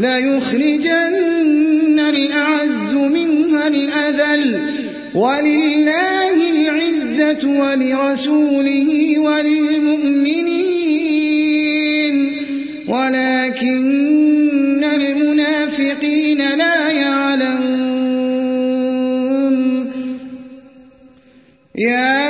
ليخرجن الأعز منها الأذل. ولله العزة ولرسوله وللمؤمنين. ولكن المنافقين لا يعلمون. يا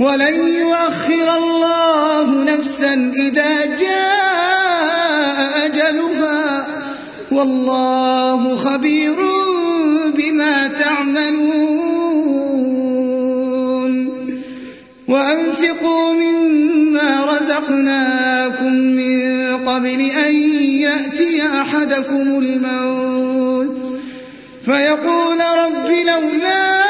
ولن يؤخر الله نفسا إذا جاء أجلها. والله خبير بما تعملون. وأنفقوا مما رزقناكم من قبل أن يأتي أحدكم الموت. فيقول رب لولا